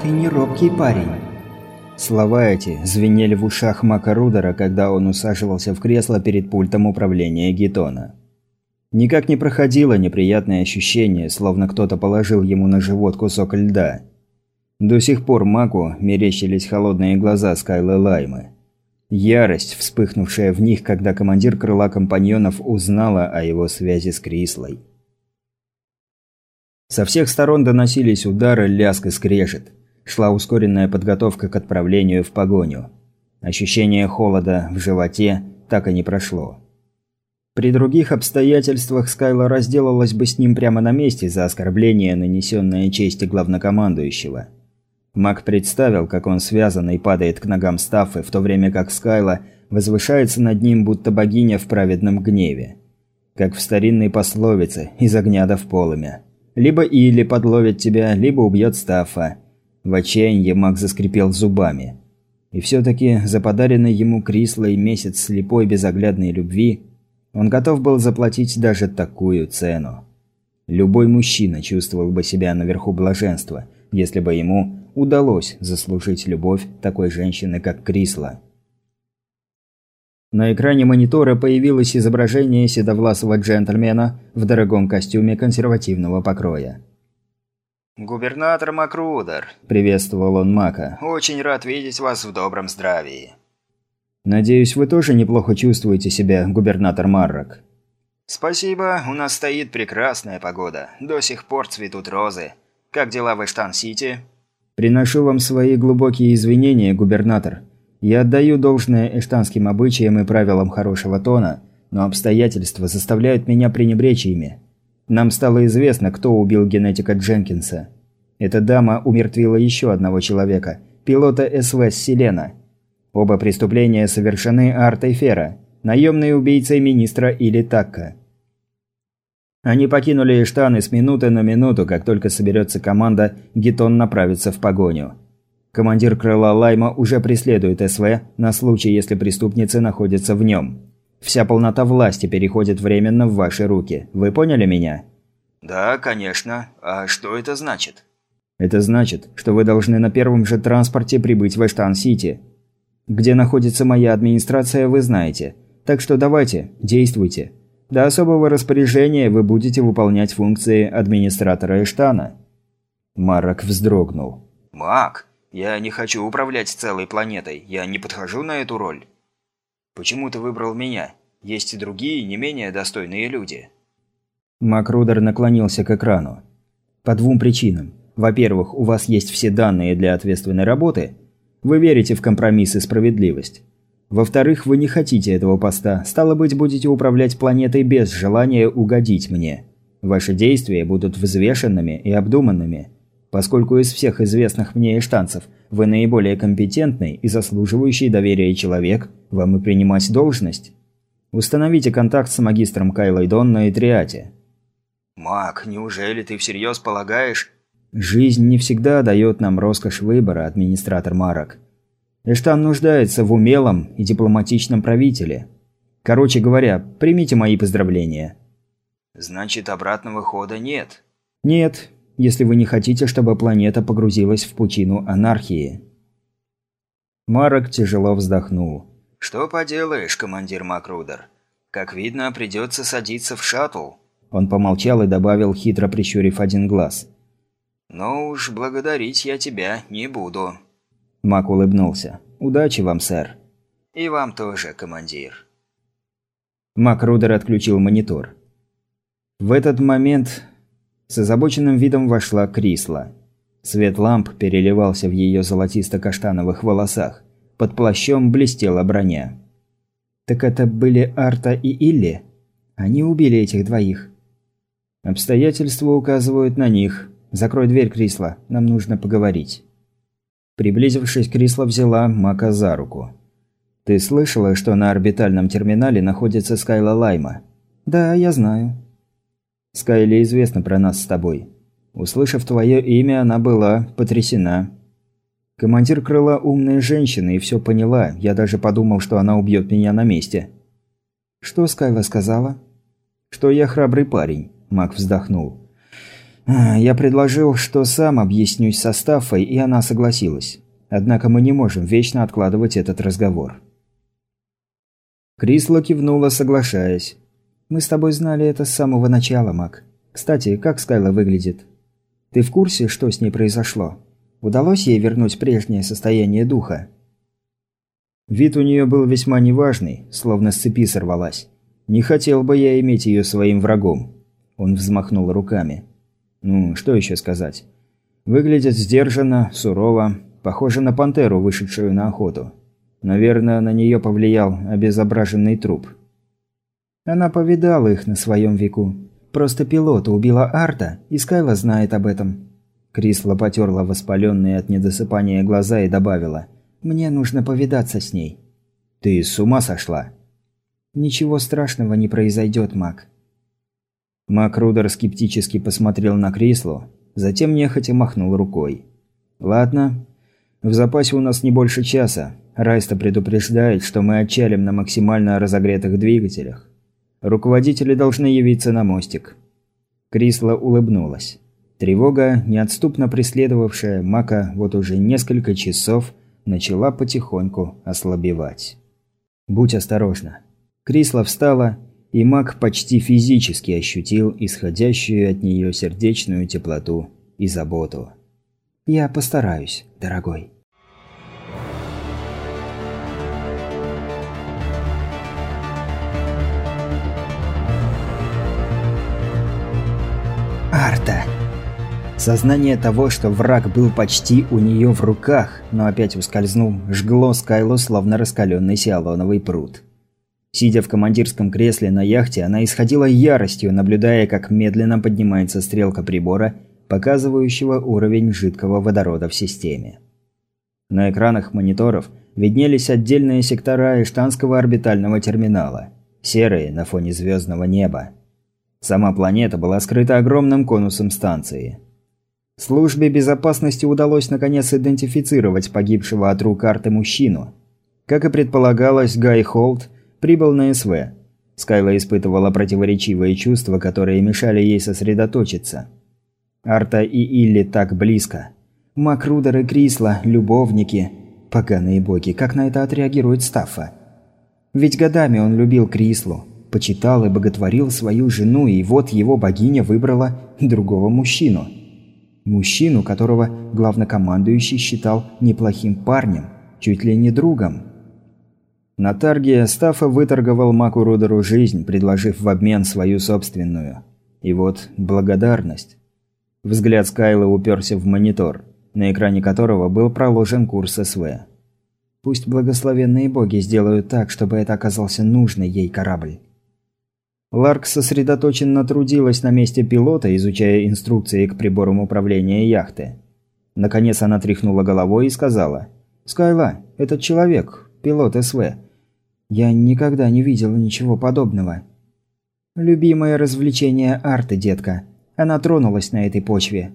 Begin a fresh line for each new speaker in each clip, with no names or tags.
ты не робкий парень». Слова эти звенели в ушах Мака Рудера, когда он усаживался в кресло перед пультом управления Гетона. Никак не проходило неприятное ощущение, словно кто-то положил ему на живот кусок льда. До сих пор Маку мерещились холодные глаза Скайлы Лаймы. Ярость, вспыхнувшая в них, когда командир крыла компаньонов узнала о его связи с Крислой. Со всех сторон доносились удары, лязг и скрежет. Шла ускоренная подготовка к отправлению в погоню. Ощущение холода в животе так и не прошло. При других обстоятельствах Скайла разделалась бы с ним прямо на месте за оскорбление, нанесенное чести главнокомандующего. Мак представил, как он связан и падает к ногам Стаффы, в то время как Скайла возвышается над ним, будто богиня в праведном гневе. Как в старинной пословице «из огня до в полымя». Либо Или подловит тебя, либо убьет Стаффа. В отчаянии Мак заскрипел зубами. И все-таки за подаренный ему Крислой месяц слепой безоглядной любви он готов был заплатить даже такую цену. Любой мужчина чувствовал бы себя наверху блаженства, если бы ему удалось заслужить любовь такой женщины, как Крисла. На экране монитора появилось изображение седовласого джентльмена в дорогом костюме консервативного покроя.
«Губернатор Макрудер», –
приветствовал он Мака.
«Очень рад видеть вас в добром здравии».
«Надеюсь, вы тоже неплохо чувствуете себя, губернатор Маррок?»
«Спасибо, у нас стоит прекрасная погода. До сих пор цветут розы. Как дела в Эштан-Сити?»
«Приношу вам свои глубокие извинения, губернатор. Я отдаю должное эштанским обычаям и правилам хорошего тона, но обстоятельства заставляют меня пренебречь ими. Нам стало известно, кто убил генетика Дженкинса. Эта дама умертвила еще одного человека, пилота СВ Селена. Оба преступления совершены Артой Фера, наемной убийцей министра или Такка. Они покинули Иштаны с минуты на минуту, как только соберется команда, Гетон направится в погоню. Командир крыла Лайма уже преследует СВ на случай, если преступницы находятся в нем. Вся полнота власти переходит временно в ваши руки. Вы поняли меня?
Да, конечно. А что это значит?
Это значит, что вы должны на первом же транспорте прибыть в Эштан-Сити. Где находится моя администрация, вы знаете. Так что давайте, действуйте. До особого распоряжения вы будете выполнять функции администратора Эштана. Марок вздрогнул.
Мак, я не хочу управлять целой планетой, я не подхожу на эту роль. Почему ты выбрал меня? Есть и другие, не менее достойные люди.
Макрудер наклонился к экрану. По двум причинам. Во-первых, у вас есть все данные для ответственной работы. Вы верите в компромисс и справедливость. Во-вторых, вы не хотите этого поста, стало быть, будете управлять планетой без желания угодить мне. Ваши действия будут взвешенными и обдуманными – поскольку из всех известных мне эштанцев вы наиболее компетентный и заслуживающий доверия человек, вам и принимать должность. Установите контакт с магистром Кайлой Дон на Этриате.
«Маг, неужели ты всерьез полагаешь...»
«Жизнь не всегда дает нам роскошь выбора, администратор Марок. Эштан нуждается в умелом и дипломатичном правителе. Короче говоря, примите мои поздравления».
«Значит, обратного хода нет?»
«Нет, если вы не хотите, чтобы планета погрузилась в пучину анархии. Марок тяжело вздохнул.
«Что поделаешь, командир Макрудер? Как видно, придется садиться в шаттл».
Он помолчал и добавил, хитро прищурив один глаз.
«Ну уж, благодарить я тебя не буду».
Мак улыбнулся. «Удачи вам, сэр».
«И вам тоже, командир».
Макрудер отключил монитор. В этот момент с озабоченным видом вошла Крисла. Свет ламп переливался в ее золотисто-каштановых волосах. Под плащом блестела броня. «Так это были Арта и Илли? Они убили этих двоих?» «Обстоятельства указывают на них. Закрой дверь, Крисла. Нам нужно поговорить». Приблизившись, Крисла взяла Мака за руку. «Ты слышала, что на орбитальном терминале находится Скайла Лайма?» «Да, я знаю». Скайли известно про нас с тобой. Услышав твое имя, она была потрясена. Командир крыла умная женщина и все поняла. Я даже подумал, что она убьет меня на месте. Что Скайла сказала? Что я храбрый парень. Мак вздохнул. А, я предложил, что сам объяснюсь со Стаффой, и она согласилась. Однако мы не можем вечно откладывать этот разговор. Крисла кивнула, соглашаясь. «Мы с тобой знали это с самого начала, Мак. Кстати, как Скайла выглядит? Ты в курсе, что с ней произошло? Удалось ей вернуть прежнее состояние духа?» Вид у нее был весьма неважный, словно с цепи сорвалась. «Не хотел бы я иметь ее своим врагом». Он взмахнул руками. «Ну, что еще сказать? Выглядит сдержанно, сурово, похоже на пантеру, вышедшую на охоту. Наверное, на нее повлиял обезображенный труп». Она повидала их на своем веку. Просто пилота убила Арта, и Скайла знает об этом. Крисла потерла воспаленные от недосыпания глаза и добавила – мне нужно повидаться с ней». «Ты с ума сошла?» «Ничего страшного не произойдет, Мак». Мак Рудер скептически посмотрел на Крислу, затем нехотя махнул рукой. «Ладно. В запасе у нас не больше часа. Райста предупреждает, что мы отчалим на максимально разогретых двигателях. Руководители должны явиться на мостик». Крисла улыбнулась. Тревога, неотступно преследовавшая Мака вот уже несколько часов, начала потихоньку ослабевать. «Будь осторожна». Крисла встала, и маг почти физически ощутил исходящую от нее сердечную теплоту и заботу. «Я постараюсь, дорогой». Арта. Сознание того, что враг был почти у нее в руках, но опять ускользнул, жгло Скайлу словно раскаленный сиалоновый пруд. Сидя в командирском кресле на яхте, она исходила яростью, наблюдая, как медленно поднимается стрелка прибора, показывающего уровень жидкого водорода в системе. На экранах мониторов виднелись отдельные сектора Эштанского орбитального терминала, серые на фоне звездного неба. Сама планета была скрыта огромным конусом станции – Службе безопасности удалось наконец идентифицировать погибшего от рук карты мужчину. Как и предполагалось, Гай Холт прибыл на СВ. Скайла испытывала противоречивые чувства, которые мешали ей сосредоточиться. Арта и Илли так близко. Макрудер и Крисла – любовники. Поганые боги, как на это отреагирует Стаффа? Ведь годами он любил Крислу, почитал и боготворил свою жену, и вот его богиня выбрала другого мужчину – Мужчину, которого главнокомандующий считал неплохим парнем, чуть ли не другом. На тарге Стаффа выторговал Маку Рудеру жизнь, предложив в обмен свою собственную. И вот благодарность. Взгляд Скайла уперся в монитор, на экране которого был проложен курс СВ. Пусть благословенные боги сделают так, чтобы это оказался нужный ей корабль. Ларк сосредоточенно трудилась на месте пилота, изучая инструкции к приборам управления яхты. Наконец она тряхнула головой и сказала. «Скайла, этот человек, пилот СВ. Я никогда не видела ничего подобного». «Любимое развлечение арты, детка. Она тронулась на этой почве.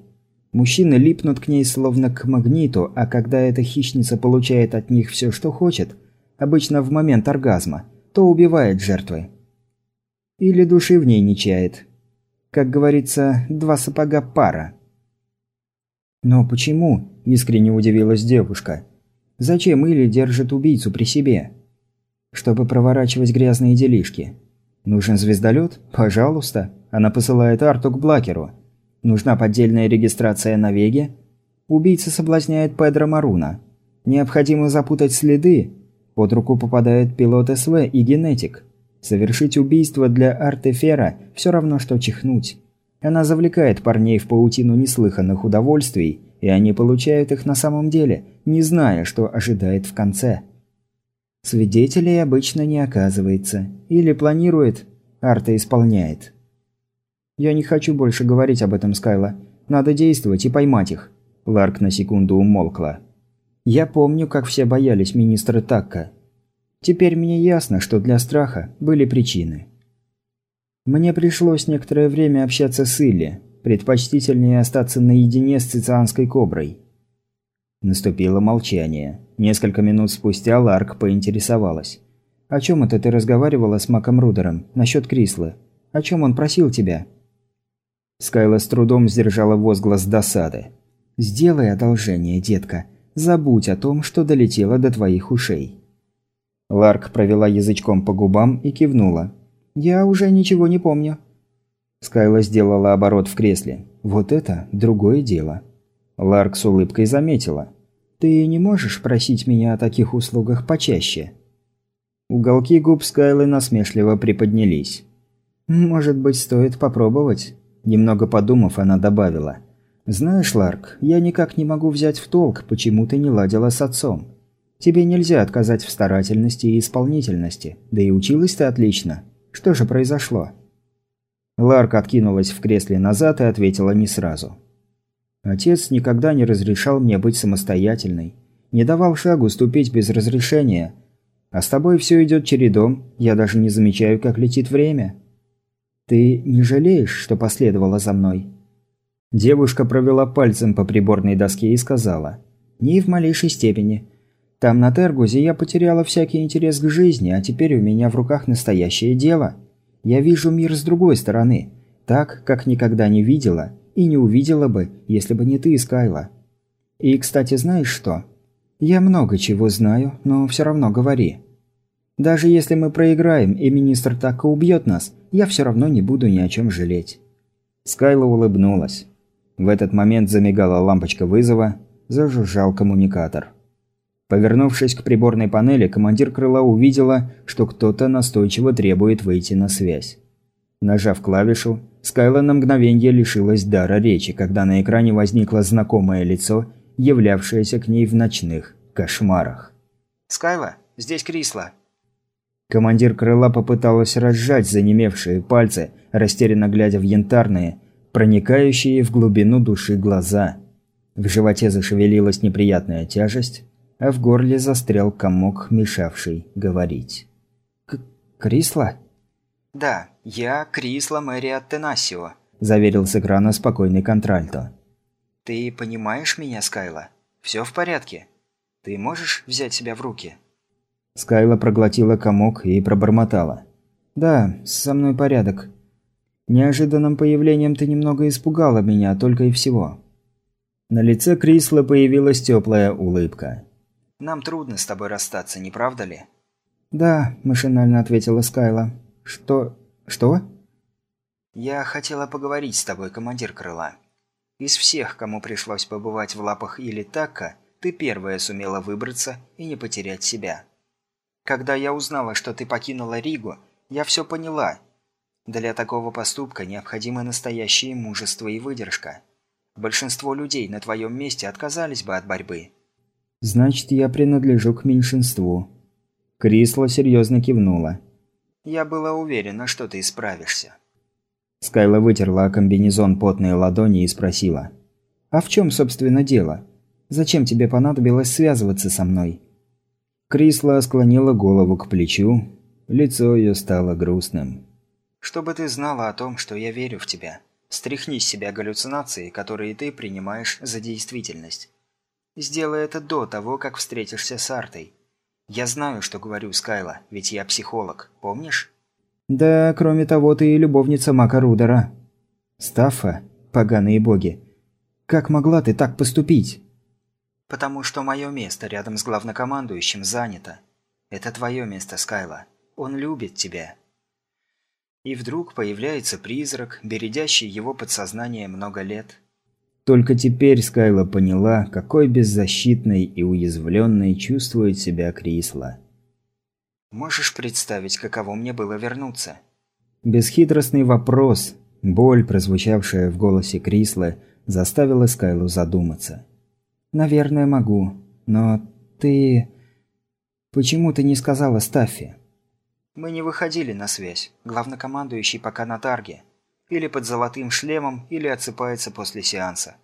Мужчины липнут к ней словно к магниту, а когда эта хищница получает от них все, что хочет, обычно в момент оргазма, то убивает жертвы. Или души в ней не чает. Как говорится, два сапога пара. «Но почему?» – искренне удивилась девушка. «Зачем Или держит убийцу при себе?» «Чтобы проворачивать грязные делишки. Нужен звездолет? Пожалуйста. Она посылает Арту к Блакеру. Нужна поддельная регистрация на Веге? Убийца соблазняет Педро Маруна. Необходимо запутать следы. Под руку попадает пилот СВ и генетик. Совершить убийство для Артефера все равно, что чихнуть. Она завлекает парней в паутину неслыханных удовольствий, и они получают их на самом деле, не зная, что ожидает в конце. Свидетелей обычно не оказывается. Или планирует, Арта исполняет. «Я не хочу больше говорить об этом, Скайла. Надо действовать и поймать их». Ларк на секунду умолкла. «Я помню, как все боялись министра Такка. Теперь мне ясно, что для страха были причины. Мне пришлось некоторое время общаться с Илли, предпочтительнее остаться наедине с цицианской коброй. Наступило молчание. Несколько минут спустя Ларк поинтересовалась. «О чем это ты разговаривала с Маком Рудером? Насчет Крислы? О чем он просил тебя?» Скайла с трудом сдержала возглас досады. «Сделай одолжение, детка. Забудь о том, что долетело до твоих ушей». Ларк провела язычком по губам и кивнула. «Я уже ничего не помню». Скайла сделала оборот в кресле. «Вот это другое дело». Ларк с улыбкой заметила. «Ты не можешь просить меня о таких услугах почаще?» Уголки губ Скайлы насмешливо приподнялись. «Может быть, стоит попробовать?» Немного подумав, она добавила. «Знаешь, Ларк, я никак не могу взять в толк, почему ты не ладила с отцом. Тебе нельзя отказать в старательности и исполнительности, да и училась ты отлично. Что же произошло?» Ларк откинулась в кресле назад и ответила не сразу. «Отец никогда не разрешал мне быть самостоятельной, не давал шагу ступить без разрешения. А с тобой все идет чередом, я даже не замечаю, как летит время. Ты не жалеешь, что последовала за мной?» Девушка провела пальцем по приборной доске и сказала. «Ни в малейшей степени. Там на Тергузе я потеряла всякий интерес к жизни, а теперь у меня в руках настоящее дело. Я вижу мир с другой стороны, так, как никогда не видела и не увидела бы, если бы не ты, Скайла. И, кстати, знаешь что? Я много чего знаю, но все равно говори. Даже если мы проиграем и министр так и убьет нас, я все равно не буду ни о чем жалеть». Скайла улыбнулась. В этот момент замигала лампочка вызова, зажужжал коммуникатор. Повернувшись к приборной панели, командир крыла увидела, что кто-то настойчиво требует выйти на связь. Нажав клавишу, Скайла на мгновение лишилась дара речи, когда на экране возникло знакомое лицо, являвшееся к ней в ночных кошмарах.
«Скайла, здесь Крисла».
Командир крыла попыталась разжать занемевшие пальцы, растерянно глядя в янтарные, проникающие в глубину души глаза. В животе зашевелилась неприятная тяжесть, а в горле застрял комок, мешавший говорить.
К «Крисла?» «Да, я Крисла Мэри Тенасио», –
заверил с экрана спокойный контральто.
«Ты понимаешь меня, Скайла? Все в порядке? Ты можешь взять себя в руки?»
Скайла проглотила комок и пробормотала. «Да, со мной порядок. Неожиданным появлением ты немного испугала меня, только и всего». На лице Крисла появилась теплая улыбка.
Нам трудно с тобой расстаться, не правда ли?»
«Да», – машинально ответила Скайла. «Что... что?»
«Я хотела поговорить с тобой, командир крыла. Из всех, кому пришлось побывать в лапах или Такка, ты первая сумела выбраться и не потерять себя. Когда я узнала, что ты покинула Ригу, я все поняла. Для такого поступка необходимо настоящее мужество и выдержка. Большинство людей на твоем месте отказались бы от борьбы.
Значит, я принадлежу к меньшинству. Крисла серьезно кивнула.
Я была уверена, что ты справишься.
Скайла вытерла комбинезон потные ладони и спросила. «А в чем, собственно, дело? Зачем тебе понадобилось связываться со мной?» Крисла склонила голову к плечу. Лицо ее стало грустным.
«Чтобы ты знала о том, что я верю в тебя. Стряхни с себя галлюцинации, которые ты принимаешь за действительность. Сделай это до того, как встретишься с Артой. Я знаю, что говорю, Скайла, ведь я психолог, помнишь?
Да, кроме того, ты и любовница Мака Рудера. Стаффа, поганые боги. Как могла ты так поступить?
Потому что мое место рядом с главнокомандующим занято. Это твое место, Скайла. Он любит тебя. И вдруг появляется призрак, бередящий его подсознание много лет.
Только теперь Скайла поняла, какой беззащитной и уязвленной чувствует себя Крисла.
«Можешь представить, каково мне было вернуться?»
Бесхитростный вопрос, боль, прозвучавшая в голосе Крисла, заставила Скайлу задуматься. «Наверное, могу. Но ты... Почему ты не сказала Стаффи?»
«Мы не выходили на связь. Главнокомандующий пока на тарге. Или под золотым шлемом, или отсыпается после сеанса.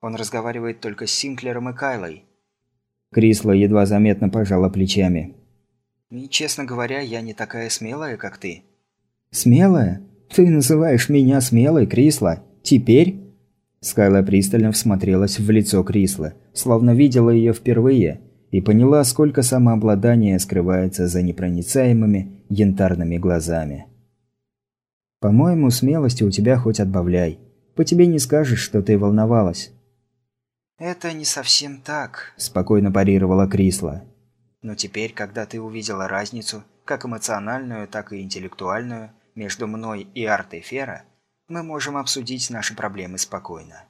Он разговаривает только с Синклером и Кайлой.
Крисла едва заметно пожала плечами.
И, честно говоря, я не такая смелая, как ты.
Смелая? Ты называешь меня смелой, Крисла? Теперь? Скайла пристально всмотрелась в лицо Крисла, словно видела ее впервые, и поняла, сколько самообладания скрывается за непроницаемыми янтарными глазами. «По-моему, смелости у тебя хоть отбавляй. По тебе не скажешь, что ты волновалась».
«Это не совсем так», –
спокойно парировала Крисла.
«Но теперь, когда ты увидела разницу, как эмоциональную, так и интеллектуальную, между мной и Артой Фера, мы можем обсудить наши проблемы спокойно.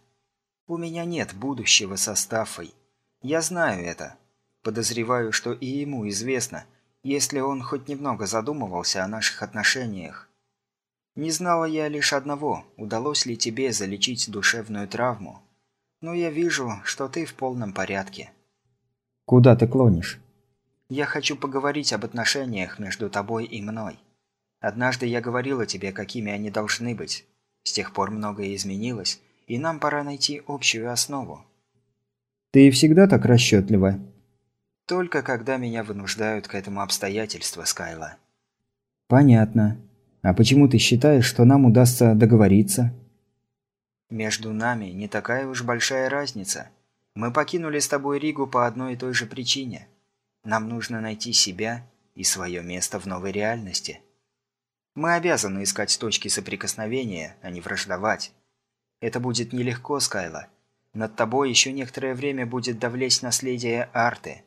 У меня нет будущего со Стаффой. Я знаю это. Подозреваю, что и ему известно, если он хоть немного задумывался о наших отношениях. Не знала я лишь одного, удалось ли тебе залечить душевную травму. Но я вижу, что ты в полном порядке.
Куда ты клонишь?
Я хочу поговорить об отношениях между тобой и мной. Однажды я говорила тебе, какими они должны быть. С тех пор многое изменилось, и нам пора найти общую основу.
Ты всегда так расчетлива?
Только когда меня вынуждают к этому обстоятельства, Скайла.
Понятно. А почему ты считаешь, что нам удастся договориться?
Между нами не такая уж большая разница. Мы покинули с тобой Ригу по одной и той же причине. Нам нужно найти себя и свое место в новой реальности. Мы обязаны искать точки соприкосновения, а не враждовать. Это будет нелегко, Скайла. Над тобой еще некоторое время будет давлеть наследие Арты.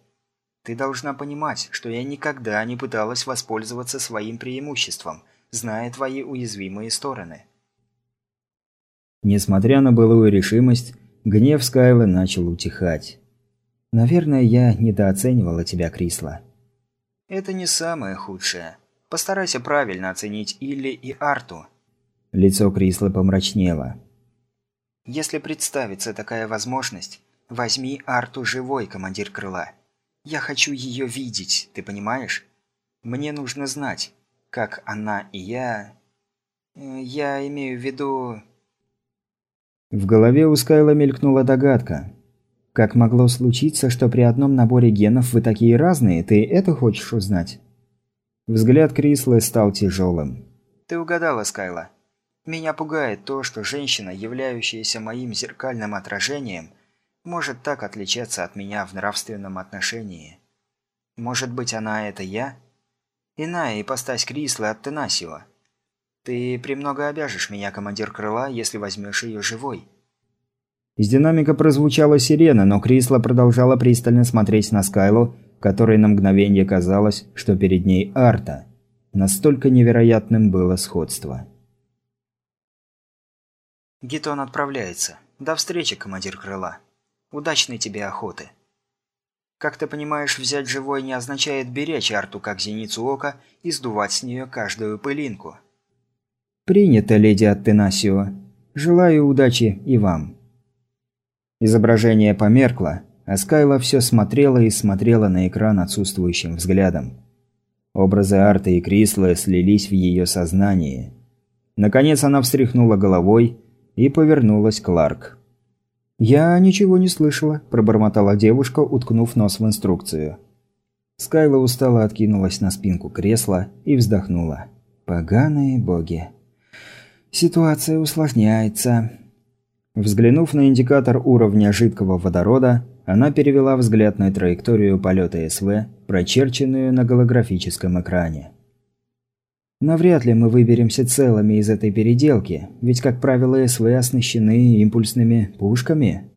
Ты должна понимать, что я никогда не пыталась воспользоваться своим преимуществом, зная твои уязвимые стороны.
Несмотря на былую решимость, гнев Скайла начал утихать. «Наверное, я недооценивала тебя, Крисла».
«Это не самое худшее. Постарайся правильно оценить Илли и Арту».
Лицо Крисла помрачнело.
«Если представится такая возможность, возьми Арту живой, командир крыла. Я хочу ее видеть, ты понимаешь? Мне нужно знать, как она и я... Э, я имею в виду...»
В голове у Скайла мелькнула догадка. Как могло случиться, что при одном наборе генов вы такие разные, ты это хочешь узнать? Взгляд Крислы стал тяжелым.
«Ты угадала, Скайла. Меня пугает то, что женщина, являющаяся моим зеркальным отражением, может так отличаться от меня в нравственном отношении. Может быть, она это я? Иная ипостась Крислы от Тенасио. Ты премного обяжешь меня, командир крыла, если возьмешь ее живой».
Из динамика прозвучала сирена, но Крисла продолжала пристально смотреть на Скайлу, которой на мгновение казалось, что перед ней Арта. Настолько невероятным было сходство.
«Гитон отправляется. До встречи, командир крыла. Удачной тебе охоты». Как ты понимаешь, взять живой не означает беречь Арту как зеницу ока и сдувать с нее каждую пылинку.
«Принято, леди Аттенасио. Желаю удачи и вам». Изображение померкло, а Скайла все смотрела и смотрела на экран отсутствующим взглядом. Образы Арты и Крисла слились в ее сознании. Наконец она встряхнула головой и повернулась к Ларк. «Я ничего не слышала», – пробормотала девушка, уткнув нос в инструкцию. Скайла устало откинулась на спинку кресла и вздохнула. «Поганые боги». «Ситуация усложняется». Взглянув на индикатор уровня жидкого водорода, она перевела взгляд на траекторию полета СВ, прочерченную на голографическом экране. Навряд ли мы выберемся целыми из этой переделки, ведь, как правило, СВ оснащены импульсными пушками.